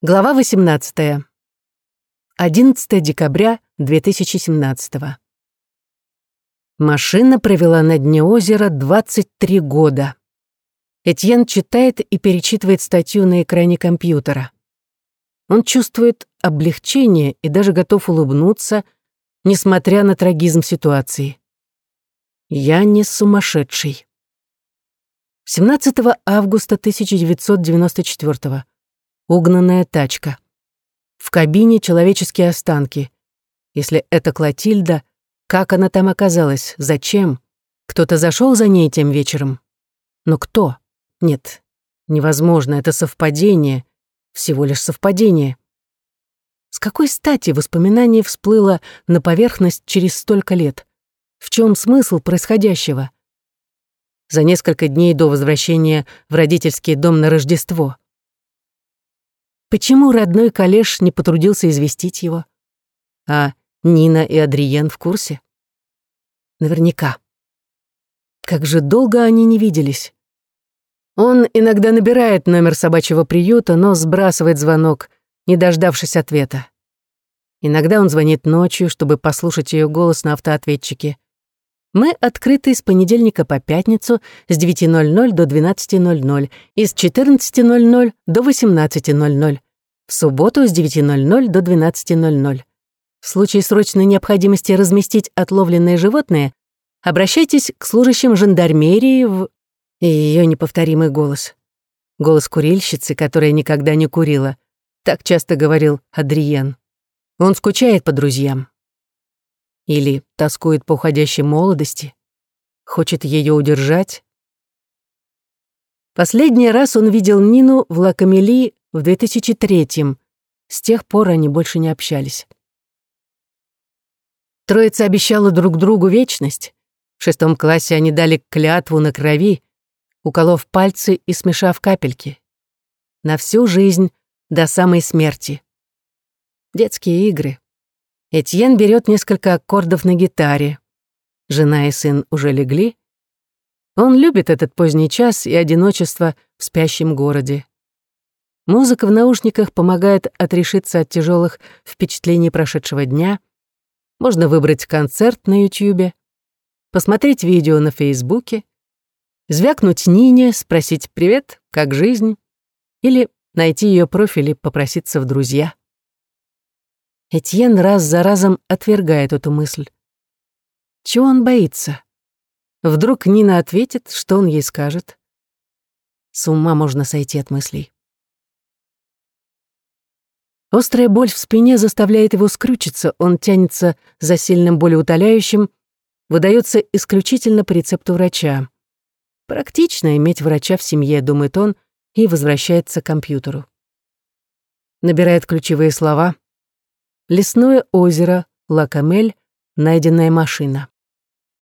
Глава 18. 11 декабря 2017. Машина провела на дне озера 23 года. Этьен читает и перечитывает статью на экране компьютера. Он чувствует облегчение и даже готов улыбнуться, несмотря на трагизм ситуации. Я не сумасшедший. 17 августа 1994 Угнанная тачка. В кабине человеческие останки. Если это Клотильда, как она там оказалась? Зачем? Кто-то зашел за ней тем вечером? Но кто? Нет, невозможно, это совпадение. Всего лишь совпадение. С какой стати воспоминание всплыло на поверхность через столько лет? В чем смысл происходящего? За несколько дней до возвращения в родительский дом на Рождество. Почему родной Калеш не потрудился известить его? А Нина и Адриен в курсе? Наверняка. Как же долго они не виделись. Он иногда набирает номер собачьего приюта, но сбрасывает звонок, не дождавшись ответа. Иногда он звонит ночью, чтобы послушать ее голос на автоответчике. Мы открыты с понедельника по пятницу с 9.00 до 12.00 и с 14.00 до 18.00. В субботу с 9.00 до 12.00. В случае срочной необходимости разместить отловленное животное, обращайтесь к служащим жандармерии в... Ее неповторимый голос. Голос курильщицы, которая никогда не курила. Так часто говорил Адриен. Он скучает по друзьям. Или тоскует по уходящей молодости, хочет ее удержать. Последний раз он видел Нину в Лакамели в 2003-м. С тех пор они больше не общались. Троица обещала друг другу вечность. В шестом классе они дали клятву на крови, уколов пальцы и смешав капельки. На всю жизнь, до самой смерти. Детские игры. Этьен берет несколько аккордов на гитаре. Жена и сын уже легли. Он любит этот поздний час и одиночество в спящем городе. Музыка в наушниках помогает отрешиться от тяжелых впечатлений прошедшего дня. Можно выбрать концерт на Ютьюбе, посмотреть видео на Фейсбуке, звякнуть Нине, спросить «Привет, как жизнь?» или найти ее профиль и попроситься в друзья. Этьен раз за разом отвергает эту мысль. Чего он боится? Вдруг Нина ответит, что он ей скажет? С ума можно сойти от мыслей. Острая боль в спине заставляет его скрючиться, он тянется за сильным болеутоляющим, выдается исключительно по рецепту врача. Практично иметь врача в семье, думает он, и возвращается к компьютеру. Набирает ключевые слова — Лесное озеро, Лакамель, найденная машина.